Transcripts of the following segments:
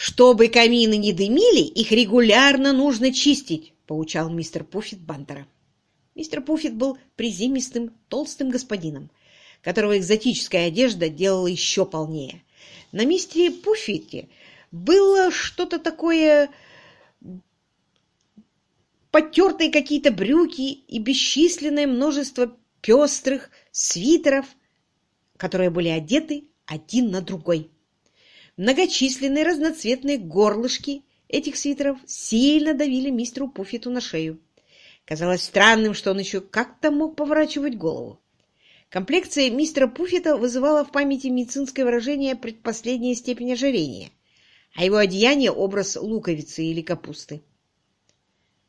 «Чтобы камины не дымили, их регулярно нужно чистить», — поучал мистер Пуффит Бантера. Мистер Пуффит был приземистым, толстым господином, которого экзотическая одежда делала еще полнее. На мистере Пуффите было что-то такое потертые какие-то брюки и бесчисленное множество пестрых свитеров, которые были одеты один на другой. Многочисленные разноцветные горлышки этих свитеров сильно давили мистеру Пуффиту на шею. Казалось странным, что он еще как-то мог поворачивать голову. Комплекция мистера Пуффита вызывала в памяти медицинское выражение «предпоследняя степень ожирения», а его одеяние — образ луковицы или капусты.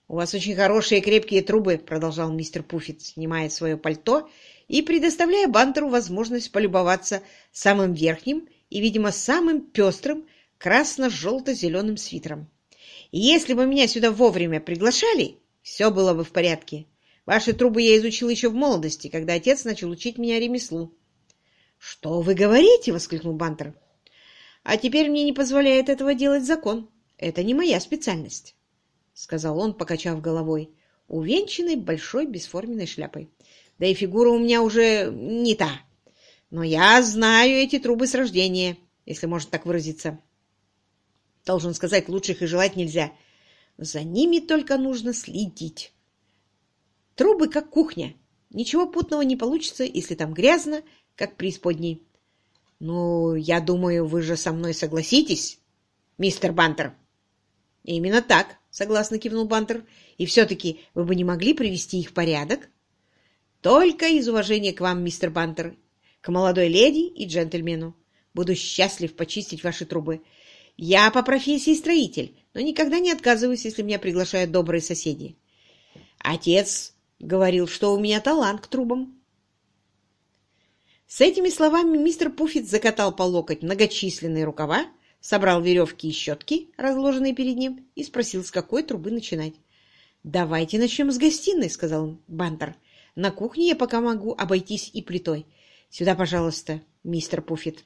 «У вас очень хорошие крепкие трубы», — продолжал мистер Пуффит, снимая свое пальто и предоставляя Бантеру возможность полюбоваться самым верхним и, видимо, самым пестрым красно-желто-зеленым свитером. «Если бы меня сюда вовремя приглашали, все было бы в порядке. Ваши трубы я изучил еще в молодости, когда отец начал учить меня ремеслу». «Что вы говорите?» — воскликнул Бантер. «А теперь мне не позволяет этого делать закон. Это не моя специальность», — сказал он, покачав головой, увенчанный большой бесформенной шляпой. «Да и фигура у меня уже не та. Но я знаю эти трубы с рождения, если можно так выразиться. Должен сказать, лучших и желать нельзя. За ними только нужно следить. Трубы как кухня. Ничего путного не получится, если там грязно, как преисподней. Ну, я думаю, вы же со мной согласитесь, мистер Бантер. Именно так, согласно кивнул Бантер. И все-таки вы бы не могли привести их в порядок? Только из уважения к вам, мистер Бантер, к молодой леди и джентльмену. Буду счастлив почистить ваши трубы. Я по профессии строитель, но никогда не отказываюсь, если меня приглашают добрые соседи. Отец говорил, что у меня талант к трубам. С этими словами мистер Пуффит закатал по локоть многочисленные рукава, собрал веревки и щетки, разложенные перед ним, и спросил, с какой трубы начинать. «Давайте начнем с гостиной», — сказал Бантер. «На кухне я пока могу обойтись и плитой. Сюда, пожалуйста, мистер Пуффит».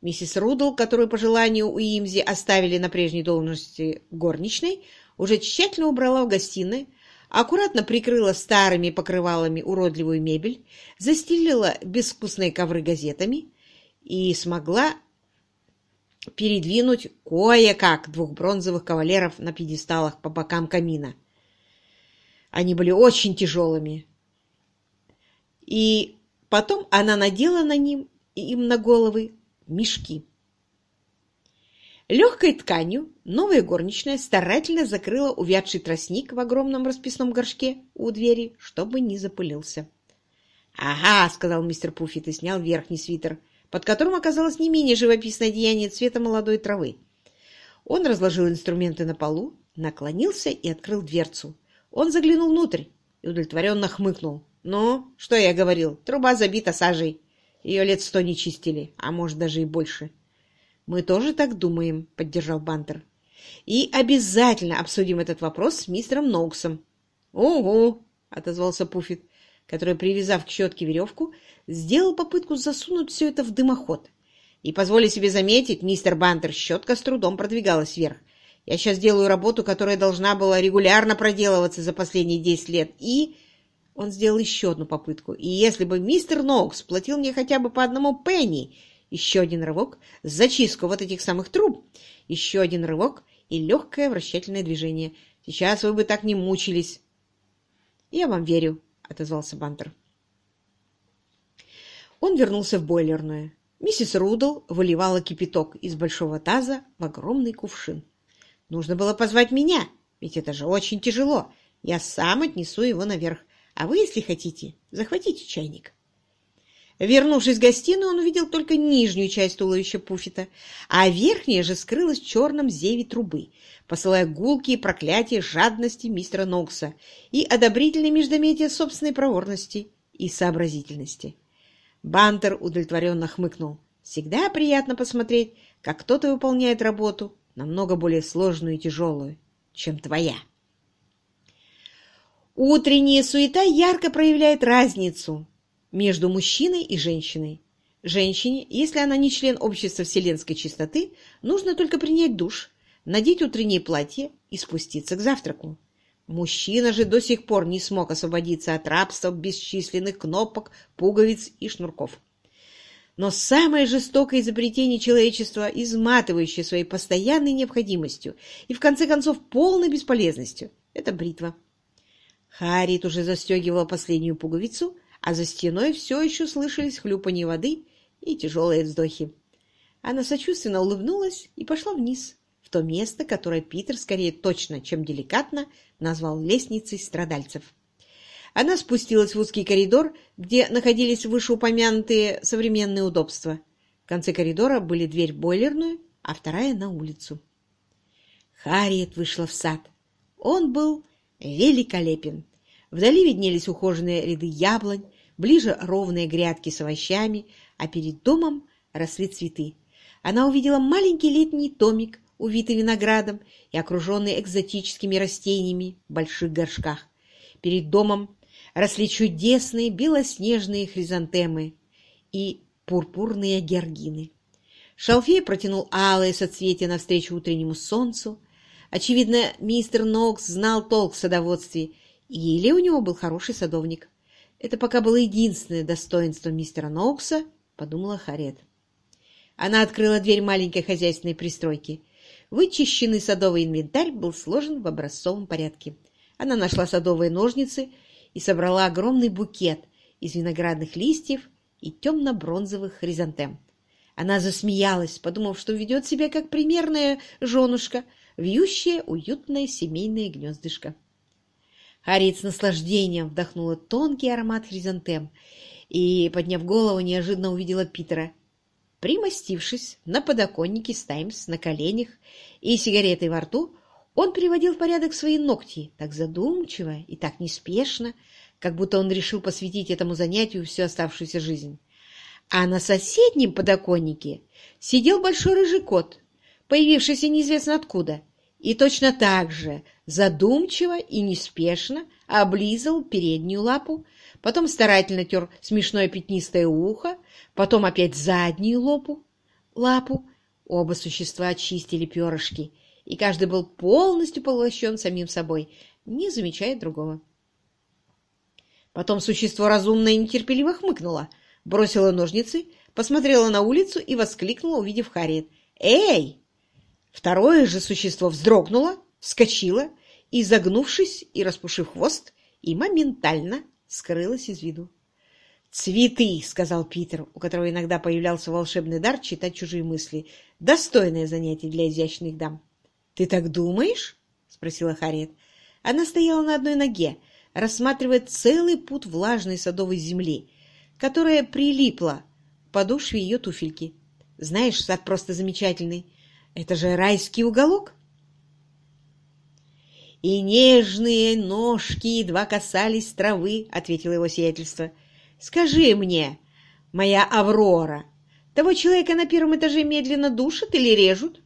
Миссис Рудл, которую по желанию Уимзи оставили на прежней должности горничной, уже тщательно убрала в гостиной, аккуратно прикрыла старыми покрывалами уродливую мебель, застелила безвкусные ковры газетами и смогла передвинуть кое-как двух бронзовых кавалеров на пьедесталах по бокам камина. Они были очень тяжелыми. И потом она надела на ним им на головы мешки. Легкой тканью новая горничная старательно закрыла увядший тростник в огромном расписном горшке у двери, чтобы не запылился. «Ага», — сказал мистер Пуффит и снял верхний свитер, под которым оказалось не менее живописное одеяние цвета молодой травы. Он разложил инструменты на полу, наклонился и открыл дверцу. Он заглянул внутрь и удовлетворенно хмыкнул. «Ну, что я говорил, труба забита сажей. Ее лет сто не чистили, а может, даже и больше. Мы тоже так думаем, поддержал Бантер. И обязательно обсудим этот вопрос с мистером Ноуксом. Ого, отозвался Пуффит, который, привязав к щетке веревку, сделал попытку засунуть все это в дымоход. И позволю себе заметить, мистер Бантер, щетка с трудом продвигалась вверх. Я сейчас делаю работу, которая должна была регулярно проделываться за последние десять лет, и он сделал еще одну попытку. И если бы мистер Ноукс платил мне хотя бы по одному пенни, еще один рывок, зачистку вот этих самых труб, еще один рывок и легкое вращательное движение. Сейчас вы бы так не мучились. — Я вам верю, — отозвался Бантер. Он вернулся в бойлерную. Миссис Рудл выливала кипяток из большого таза в огромный кувшин. Нужно было позвать меня, ведь это же очень тяжело. Я сам отнесу его наверх. А вы, если хотите, захватите чайник. Вернувшись в гостиную, он увидел только нижнюю часть туловища Пуффита, а верхняя же скрылась в черном зеве трубы, посылая гулкие проклятия жадности мистера Нокса и одобрительные междометия собственной проворности и сообразительности. Бантер удовлетворенно хмыкнул. Всегда приятно посмотреть, как кто-то выполняет работу намного более сложную и тяжелую, чем твоя. Утренняя суета ярко проявляет разницу между мужчиной и женщиной. Женщине, если она не член общества вселенской чистоты, нужно только принять душ, надеть утреннее платье и спуститься к завтраку. Мужчина же до сих пор не смог освободиться от рабства бесчисленных кнопок, пуговиц и шнурков. Но самое жестокое изобретение человечества, изматывающее своей постоянной необходимостью и, в конце концов, полной бесполезностью, — это бритва. Харриет уже застегивала последнюю пуговицу, а за стеной все еще слышались хлюпанье воды и тяжелые вздохи. Она сочувственно улыбнулась и пошла вниз, в то место, которое Питер скорее точно, чем деликатно, назвал лестницей страдальцев. Она спустилась в узкий коридор, где находились вышеупомянутые современные удобства. В конце коридора были дверь в бойлерную, а вторая на улицу. Харриет вышла в сад. Он был великолепен. Вдали виднелись ухоженные ряды яблонь, ближе ровные грядки с овощами, а перед домом росли цветы. Она увидела маленький летний томик, увитый виноградом и окруженный экзотическими растениями в больших горшках. Перед домом росли чудесные белоснежные хризантемы и пурпурные георгины. Шалфей протянул алые соцветия навстречу утреннему солнцу. Очевидно, мистер Нокс знал толк в садоводстве, или у него был хороший садовник. Это пока было единственное достоинство мистера Нокса, подумала Харет. Она открыла дверь маленькой хозяйственной пристройки. Вычищенный садовый инвентарь был сложен в образцовом порядке. Она нашла садовые ножницы и собрала огромный букет из виноградных листьев и темно-бронзовых хризантем. Она засмеялась, подумав, что ведет себя как примерная женушка, вьющая уютное семейное гнездышко. Харриет с наслаждением вдохнула тонкий аромат хризантем и, подняв голову, неожиданно увидела Питера. Примостившись на подоконнике с Таймс на коленях и сигаретой во рту, он приводил в порядок свои ногти так задумчиво и так неспешно, как будто он решил посвятить этому занятию всю оставшуюся жизнь. А на соседнем подоконнике сидел большой рыжий кот, появившийся неизвестно откуда, и точно так же задумчиво и неспешно облизал переднюю лапу, потом старательно тер смешное пятнистое ухо, потом опять заднюю лапу. лапу. Оба существа очистили перышки, и каждый был полностью поглощен самим собой, не замечая другого. Потом существо разумно и нетерпеливо хмыкнуло, бросило ножницы, посмотрело на улицу и воскликнуло, увидев Харриет. «Эй!» Второе же существо вздрогнуло, вскочило и, загнувшись и распушив хвост, и моментально скрылось из виду. «Цветы!» — сказал Питер, у которого иногда появлялся волшебный дар читать чужие мысли. «Достойное занятие для изящных дам». «Ты так думаешь?» — спросила Харриет. Она стояла на одной ноге, рассматривая целый путь влажной садовой земли, которая прилипла к подошве ее туфельки. «Знаешь, сад просто замечательный. Это же райский уголок!» «И нежные ножки едва касались травы», — ответило его сиятельство. «Скажи мне, моя Аврора, того человека на первом этаже медленно душат или режут?»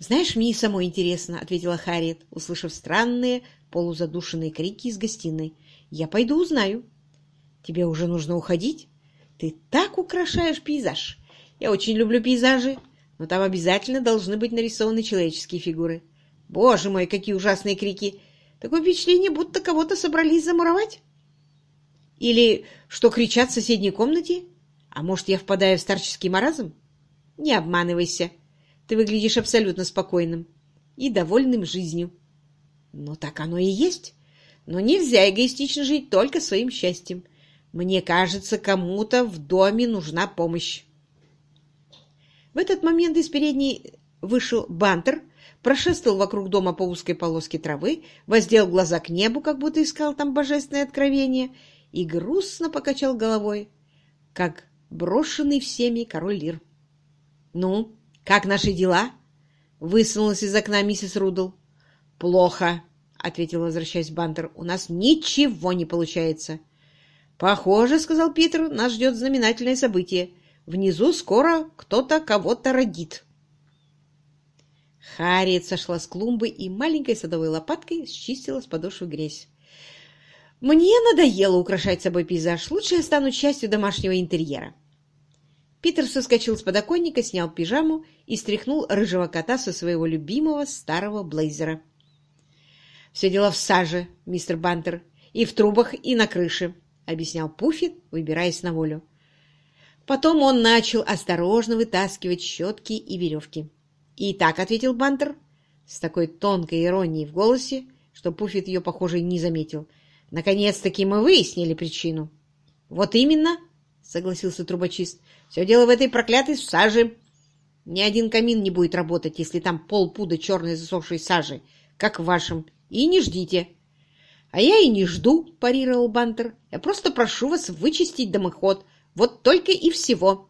«Знаешь, мне и самой интересно», — ответила Харриет, услышав странные полузадушенные крики из гостиной. «Я пойду узнаю». «Тебе уже нужно уходить? Ты так украшаешь пейзаж. Я очень люблю пейзажи, но там обязательно должны быть нарисованы человеческие фигуры. Боже мой, какие ужасные крики! Такое впечатление, будто кого-то собрались замуровать. Или что кричат в соседней комнате? А может, я впадаю в старческий маразм? Не обманывайся. Ты выглядишь абсолютно спокойным и довольным жизнью. Ну, так оно и есть. Но нельзя эгоистично жить только своим счастьем. Мне кажется, кому-то в доме нужна помощь. В этот момент из передней вышел Бантер, прошествовал вокруг дома по узкой полоске травы, воздел глаза к небу, как будто искал там божественное откровение, и грустно покачал головой, как брошенный всеми король Лир. «Ну, как наши дела?» — высунулась из окна миссис Рудл. «Плохо», — ответил, возвращаясь Бантер. «У нас ничего не получается». «Похоже», — сказал Питер, — «нас ждет знаменательное событие. Внизу скоро кто-то кого-то родит». Харриет сошла с клумбы и маленькой садовой лопаткой счистила с подошвы грязь. «Мне надоело украшать собой пейзаж. Лучше я стану частью домашнего интерьера». Питер соскочил с подоконника, снял пижаму и стряхнул рыжего кота со своего любимого старого блейзера. «Все дело в саже, мистер Бантер, и в трубах, и на крыше», — объяснял Пуффит, выбираясь на волю. Потом он начал осторожно вытаскивать щетки и веревки. «И так», — ответил Бантер, с такой тонкой иронией в голосе, что Пуффит ее, похоже, не заметил. «Наконец-таки мы выяснили причину». «Вот именно», — согласился трубочист. «Все дело в этой проклятой саже. Ни один камин не будет работать, если там полпуда черной засохшей сажи, как в вашем. И не ждите». «А я и не жду», — парировал Бантер. «Я просто прошу вас вычистить дымоход. Вот только и всего».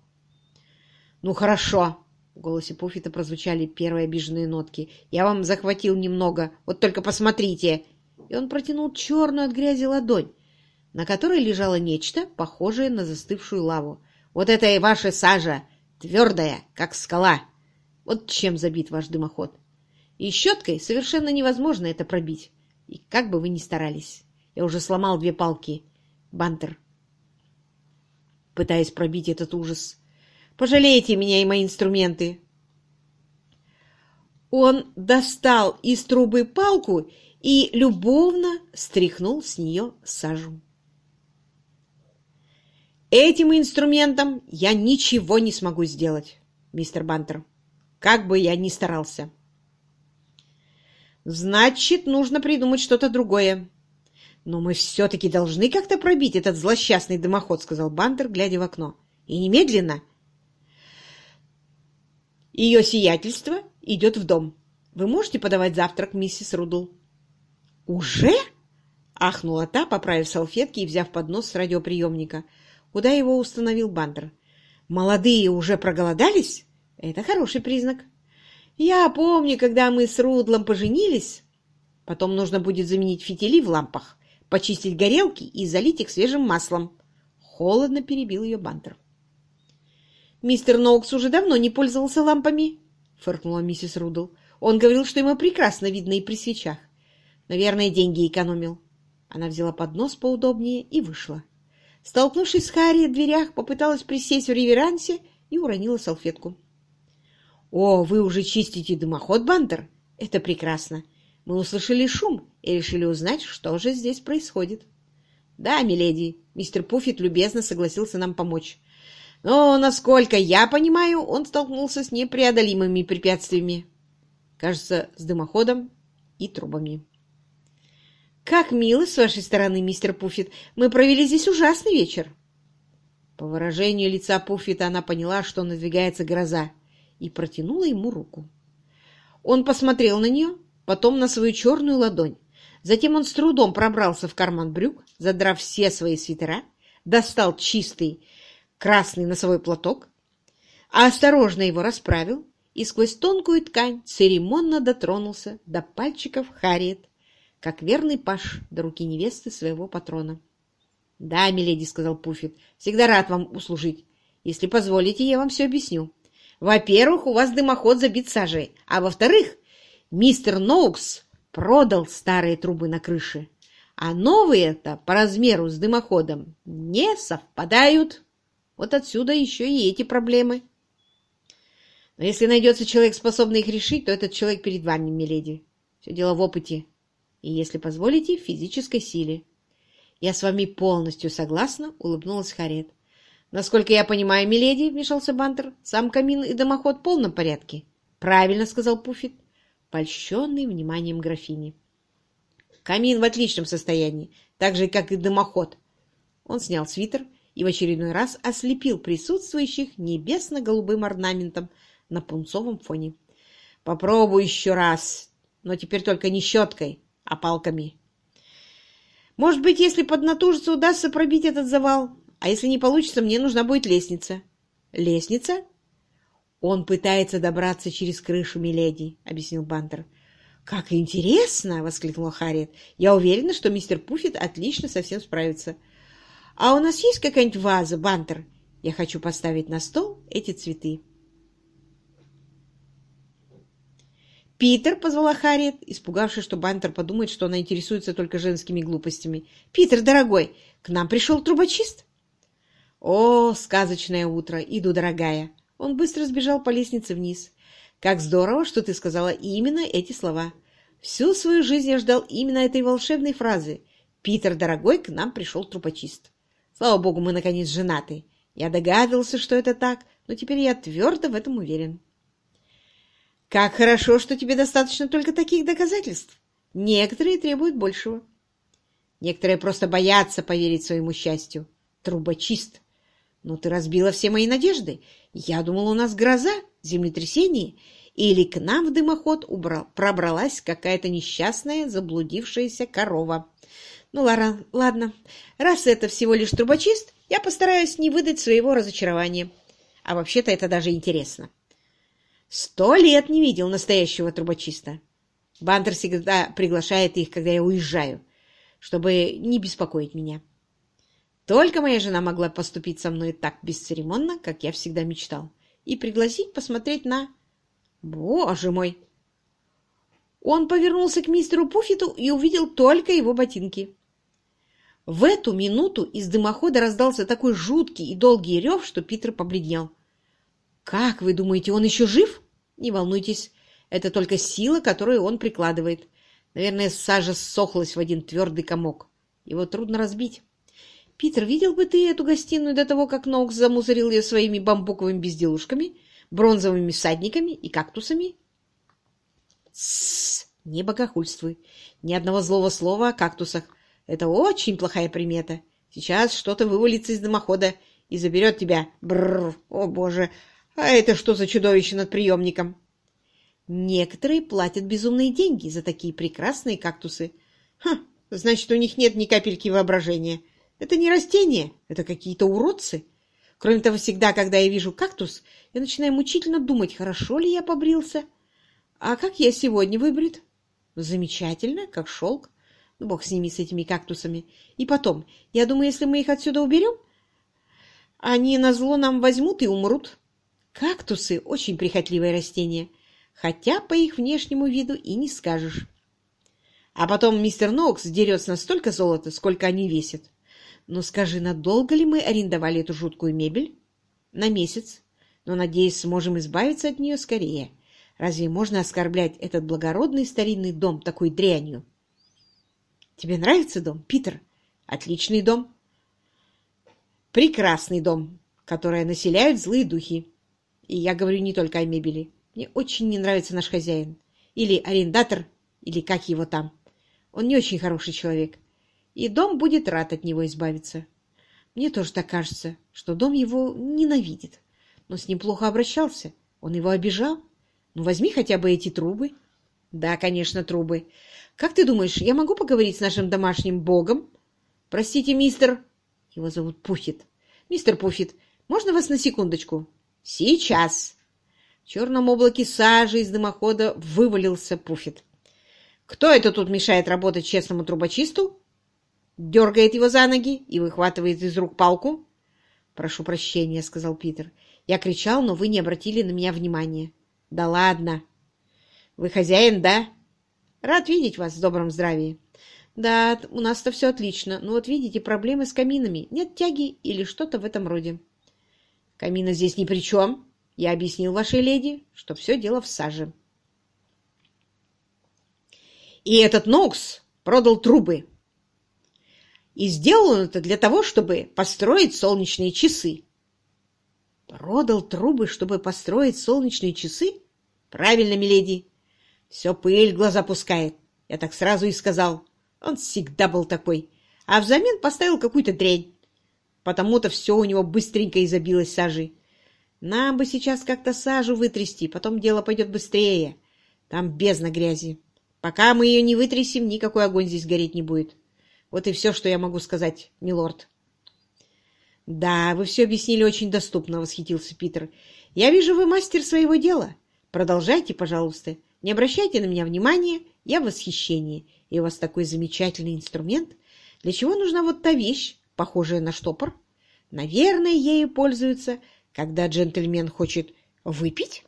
«Ну, хорошо», в голосе Пуффита прозвучали первые обиженные нотки. «Я вам захватил немного. Вот только посмотрите!» И он протянул черную от грязи ладонь, на которой лежало нечто, похожее на застывшую лаву. «Вот это и ваша сажа! Твердая, как скала! Вот чем забит ваш дымоход! И щеткой совершенно невозможно это пробить. И как бы вы ни старались. Я уже сломал две палки. Бантер, пытаясь пробить этот ужас. Пожалейте меня и мои инструменты. Он достал из трубы палку и любовно стряхнул с нее сажу. Этим инструментом я ничего не смогу сделать, мистер Бантер, как бы я ни старался. Значит, нужно придумать что-то другое. Но мы все-таки должны как-то пробить этот злосчастный дымоход, сказал Бантер, глядя в окно. И немедленно. Ее сиятельство идет в дом. Вы можете подавать завтрак, миссис Рудл? Уже? Ахнула та, поправив салфетки и взяв поднос с радиоприемника, куда его установил Бандер. Молодые уже проголодались? Это хороший признак. Я помню, когда мы с Рудлом поженились. Потом нужно будет заменить фитили в лампах, почистить горелки и залить их свежим маслом. Холодно перебил ее Бантер. «Мистер Ноукс уже давно не пользовался лампами», — фыркнула миссис Рудл. «Он говорил, что ему прекрасно видно и при свечах. Наверное, деньги экономил». Она взяла поднос поудобнее и вышла. Столкнувшись с Харри в дверях, попыталась присесть в реверансе и уронила салфетку. «О, вы уже чистите дымоход, Бантер? Это прекрасно. Мы услышали шум и решили узнать, что же здесь происходит». «Да, миледи, мистер Пуффит любезно согласился нам помочь. Но, насколько я понимаю, он столкнулся с непреодолимыми препятствиями. Кажется, с дымоходом и трубами. «Как мило с вашей стороны, мистер Пуффит! Мы провели здесь ужасный вечер!» По выражению лица Пуффита она поняла, что надвигается гроза, и протянула ему руку. Он посмотрел на нее, потом на свою черную ладонь. Затем он с трудом пробрался в карман брюк, задрав все свои свитера, достал чистый красный носовой платок, а осторожно его расправил и сквозь тонкую ткань церемонно дотронулся до пальчиков Харриет, как верный паш до руки невесты своего патрона. — Да, миледи, — сказал Пуффит, — всегда рад вам услужить. Если позволите, я вам все объясню. Во-первых, у вас дымоход забит сажей, а во-вторых, мистер Ноукс продал старые трубы на крыше, а новые-то по размеру с дымоходом не совпадают. Вот отсюда еще и эти проблемы. Но если найдется человек, способный их решить, то этот человек перед вами, миледи. Все дело в опыте. И, если позволите, в физической силе. Я с вами полностью согласна, улыбнулась Харет. Насколько я понимаю, миледи, вмешался Бантер, сам камин и дымоход в полном порядке. Правильно, сказал Пуффит, польщенный вниманием графини. Камин в отличном состоянии, так же, как и дымоход. Он снял свитер и в очередной раз ослепил присутствующих небесно-голубым орнаментом на пунцовом фоне. «Попробуй еще раз, но теперь только не щеткой, а палками». «Может быть, если поднатужиться, удастся пробить этот завал, а если не получится, мне нужна будет лестница». «Лестница?» «Он пытается добраться через крышу, миледи», — объяснил Бантер. «Как интересно!» — воскликнула Харриет. «Я уверена, что мистер Пуффит отлично со всем справится». «А у нас есть какая-нибудь ваза, Бантер? Я хочу поставить на стол эти цветы». «Питер!» — позвала Харриет, испугавшись, что Бантер подумает, что она интересуется только женскими глупостями. «Питер, дорогой, к нам пришел трубочист!» О, сказочное утро! Иду, дорогая. Он быстро сбежал по лестнице вниз. Как здорово, что ты сказала именно эти слова. Всю свою жизнь я ждал именно этой волшебной фразы. Питер, дорогой, к нам пришел трупочист. Слава богу, мы, наконец, женаты. Я догадывался, что это так, но теперь я твердо в этом уверен. Как хорошо, что тебе достаточно только таких доказательств. Некоторые требуют большего. Некоторые просто боятся поверить своему счастью. Трубочист. Но ты разбила все мои надежды. Я думал, у нас гроза, землетрясение, или к нам в дымоход убрал, пробралась какая-то несчастная заблудившаяся корова. Ну, ладно, ладно. Раз это всего лишь трубочист, я постараюсь не выдать своего разочарования. А вообще-то это даже интересно. Сто лет не видел настоящего трубочиста. Бантер всегда приглашает их, когда я уезжаю, чтобы не беспокоить меня. Только моя жена могла поступить со мной так бесцеремонно, как я всегда мечтал, и пригласить посмотреть на... Боже мой! Он повернулся к мистеру Пуффиту и увидел только его ботинки. В эту минуту из дымохода раздался такой жуткий и долгий рев, что Питер побледнел. «Как вы думаете, он еще жив?» «Не волнуйтесь, это только сила, которую он прикладывает. Наверное, сажа ссохлась в один твердый комок. Его трудно разбить. Питер, видел бы ты эту гостиную до того, как Ноукс замусорил ее своими бамбуковыми безделушками, бронзовыми всадниками и кактусами? Тссс, не богохульствуй. Ни одного злого слова о кактусах. Это очень плохая примета. Сейчас что-то вывалится из дымохода и заберет тебя. Бррр, о боже, а это что за чудовище над приемником? Некоторые платят безумные деньги за такие прекрасные кактусы. Ха, значит, у них нет ни капельки воображения. Это не растения, это какие-то уродцы. Кроме того, всегда, когда я вижу кактус, я начинаю мучительно думать, хорошо ли я побрился. А как я сегодня выбрит? Замечательно, как шелк. Ну, бог с ними, с этими кактусами. И потом, я думаю, если мы их отсюда уберем, они на зло нам возьмут и умрут. Кактусы — очень прихотливое растение хотя по их внешнему виду и не скажешь. А потом мистер Ноукс дерет с нас столько золота, сколько они весят. Но скажи, надолго ли мы арендовали эту жуткую мебель? На месяц. Но, надеюсь, сможем избавиться от нее скорее. Разве можно оскорблять этот благородный старинный дом такой дрянью? Тебе нравится дом, Питер? Отличный дом. Прекрасный дом, который населяют злые духи. И я говорю не только о мебели. Мне очень не нравится наш хозяин. Или арендатор, или как его там. Он не очень хороший человек. И дом будет рад от него избавиться. Мне тоже так кажется, что дом его ненавидит. Он с ним плохо обращался. Он его обижал. Ну, возьми хотя бы эти трубы. Да, конечно, трубы. Как ты думаешь, я могу поговорить с нашим домашним богом? Простите, мистер... Его зовут Пуфит. Мистер Пуфит, можно вас на секундочку? Сейчас. В черном облаке сажи из дымохода вывалился Пуфит. «Кто это тут мешает работать честному трубочисту?» Дергает его за ноги и выхватывает из рук палку. «Прошу прощения», — сказал Питер. «Я кричал, но вы не обратили на меня внимания». «Да ладно!» «Вы хозяин, да?» «Рад видеть вас в добром здравии». «Да, у нас-то все отлично, но вот видите, проблемы с каминами. Нет тяги или что-то в этом роде». «Камина здесь ни при чем», я объяснил вашей леди, что все дело в саже. И этот Нокс продал трубы. И сделал он это для того, чтобы построить солнечные часы. Продал трубы, чтобы построить солнечные часы? Правильно, миледи. Все пыль глаза пускает. Я так сразу и сказал. Он всегда был такой. А взамен поставил какую-то дрянь. Потому-то все у него быстренько изобилось сажей. Нам бы сейчас как-то сажу вытрясти, потом дело пойдет быстрее. Там бездна грязи. Пока мы ее не вытрясем, никакой огонь здесь гореть не будет. Вот и все, что я могу сказать, милорд. Да, вы все объяснили очень доступно, восхитился Питер. Я вижу, вы мастер своего дела. Продолжайте, пожалуйста. Не обращайте на меня внимания, я в восхищении. И у вас такой замечательный инструмент. Для чего нужна вот та вещь, похожая на штопор? Наверное, ею пользуются когда джентльмен хочет выпить?